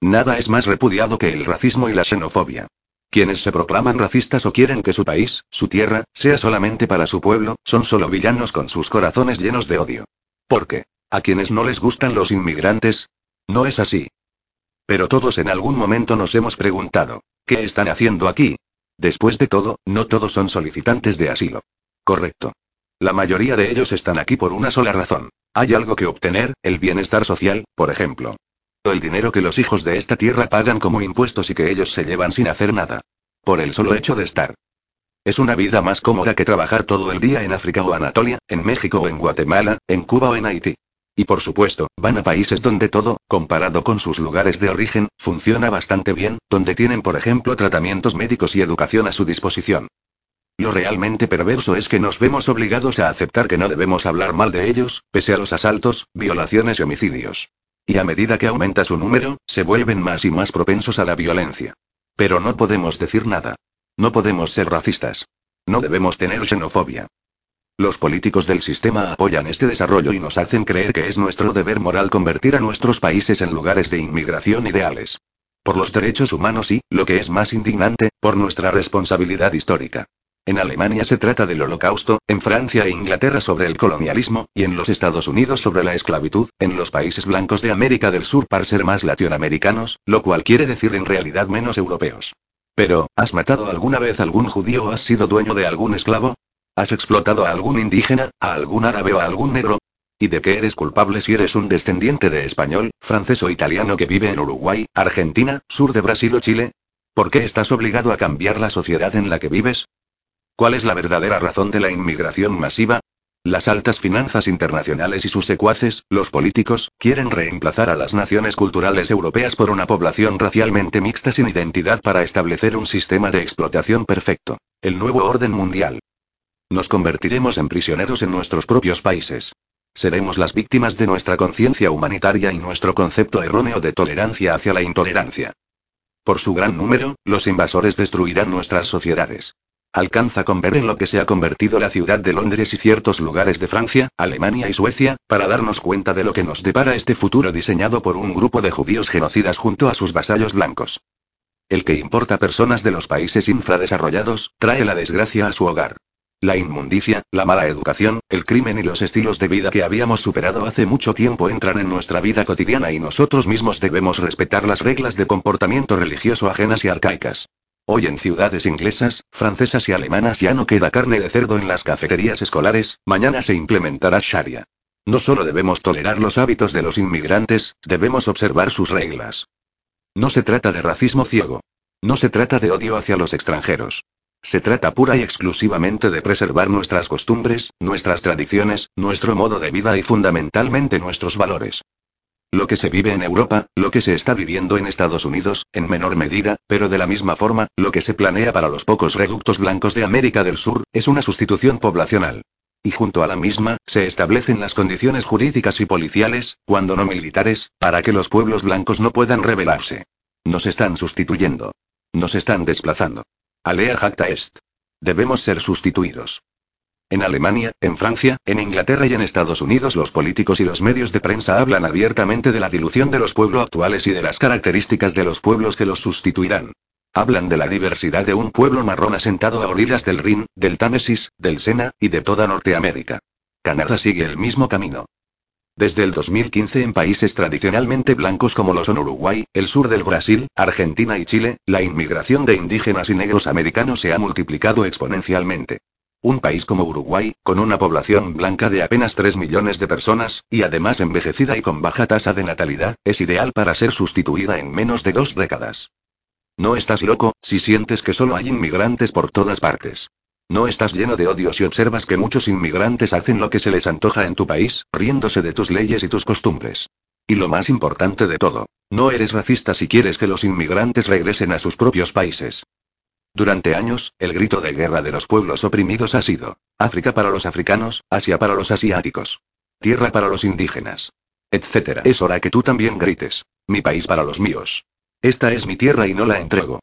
Nada es más repudiado que el racismo y la xenofobia. Quienes se proclaman racistas o quieren que su país, su tierra, sea solamente para su pueblo, son solo villanos con sus corazones llenos de odio. ¿Por qué? ¿A quienes no les gustan los inmigrantes? No es así. Pero todos en algún momento nos hemos preguntado, ¿qué están haciendo aquí? Después de todo, no todos son solicitantes de asilo. Correcto. La mayoría de ellos están aquí por una sola razón. Hay algo que obtener, el bienestar social, por ejemplo. El dinero que los hijos de esta tierra pagan como impuestos y que ellos se llevan sin hacer nada. Por el solo hecho de estar. Es una vida más cómoda que trabajar todo el día en África o Anatolia, en México o en Guatemala, en Cuba o en Haití. Y por supuesto, van a países donde todo, comparado con sus lugares de origen, funciona bastante bien, donde tienen por ejemplo tratamientos médicos y educación a su disposición. Lo realmente perverso es que nos vemos obligados a aceptar que no debemos hablar mal de ellos, pese a los asaltos, violaciones y homicidios. Y a medida que aumenta su número, se vuelven más y más propensos a la violencia. Pero no podemos decir nada. No podemos ser racistas. No debemos tener xenofobia. Los políticos del sistema apoyan este desarrollo y nos hacen creer que es nuestro deber moral convertir a nuestros países en lugares de inmigración ideales. Por los derechos humanos y, lo que es más indignante, por nuestra responsabilidad histórica. En Alemania se trata del holocausto, en Francia e Inglaterra sobre el colonialismo, y en los Estados Unidos sobre la esclavitud, en los países blancos de América del Sur para ser más latinoamericanos, lo cual quiere decir en realidad menos europeos. Pero, ¿has matado alguna vez a algún judío o has sido dueño de algún esclavo? ¿Has explotado a algún indígena, a algún árabe o a algún negro? ¿Y de qué eres culpable si eres un descendiente de español, francés o italiano que vive en Uruguay, Argentina, sur de Brasil o Chile? ¿Por qué estás obligado a cambiar la sociedad en la que vives? ¿Cuál es la verdadera razón de la inmigración masiva? Las altas finanzas internacionales y sus secuaces, los políticos, quieren reemplazar a las naciones culturales europeas por una población racialmente mixta sin identidad para establecer un sistema de explotación perfecto. El nuevo orden mundial. Nos convertiremos en prisioneros en nuestros propios países. Seremos las víctimas de nuestra conciencia humanitaria y nuestro concepto erróneo de tolerancia hacia la intolerancia. Por su gran número, los invasores destruirán nuestras sociedades. Alcanza con ver en lo que se ha convertido la ciudad de Londres y ciertos lugares de Francia, Alemania y Suecia, para darnos cuenta de lo que nos depara este futuro diseñado por un grupo de judíos genocidas junto a sus vasallos blancos. El que importa personas de los países infradesarrollados, trae la desgracia a su hogar. La inmundicia, la mala educación, el crimen y los estilos de vida que habíamos superado hace mucho tiempo entran en nuestra vida cotidiana y nosotros mismos debemos respetar las reglas de comportamiento religioso ajenas y arcaicas. Hoy en ciudades inglesas, francesas y alemanas ya no queda carne de cerdo en las cafeterías escolares, mañana se implementará Sharia. No solo debemos tolerar los hábitos de los inmigrantes, debemos observar sus reglas. No se trata de racismo ciego. No se trata de odio hacia los extranjeros. Se trata pura y exclusivamente de preservar nuestras costumbres, nuestras tradiciones, nuestro modo de vida y fundamentalmente nuestros valores. Lo que se vive en Europa, lo que se está viviendo en Estados Unidos, en menor medida, pero de la misma forma, lo que se planea para los pocos reductos blancos de América del Sur, es una sustitución poblacional. Y junto a la misma, se establecen las condiciones jurídicas y policiales, cuando no militares, para que los pueblos blancos no puedan rebelarse. Nos están sustituyendo. Nos están desplazando. Alea jacta est. Debemos ser sustituidos. En Alemania, en Francia, en Inglaterra y en Estados Unidos los políticos y los medios de prensa hablan abiertamente de la dilución de los pueblos actuales y de las características de los pueblos que los sustituirán. Hablan de la diversidad de un pueblo marrón asentado a orillas del Rin, del Támesis, del Sena, y de toda Norteamérica. Canadá sigue el mismo camino. Desde el 2015 en países tradicionalmente blancos como lo son Uruguay, el sur del Brasil, Argentina y Chile, la inmigración de indígenas y negros americanos se ha multiplicado exponencialmente. Un país como Uruguay, con una población blanca de apenas 3 millones de personas, y además envejecida y con baja tasa de natalidad, es ideal para ser sustituida en menos de dos décadas. No estás loco, si sientes que solo hay inmigrantes por todas partes. No estás lleno de odio si observas que muchos inmigrantes hacen lo que se les antoja en tu país, riéndose de tus leyes y tus costumbres. Y lo más importante de todo, no eres racista si quieres que los inmigrantes regresen a sus propios países. Durante años, el grito de guerra de los pueblos oprimidos ha sido, África para los africanos, Asia para los asiáticos, tierra para los indígenas, etc. Es hora que tú también grites, mi país para los míos. Esta es mi tierra y no la entrego.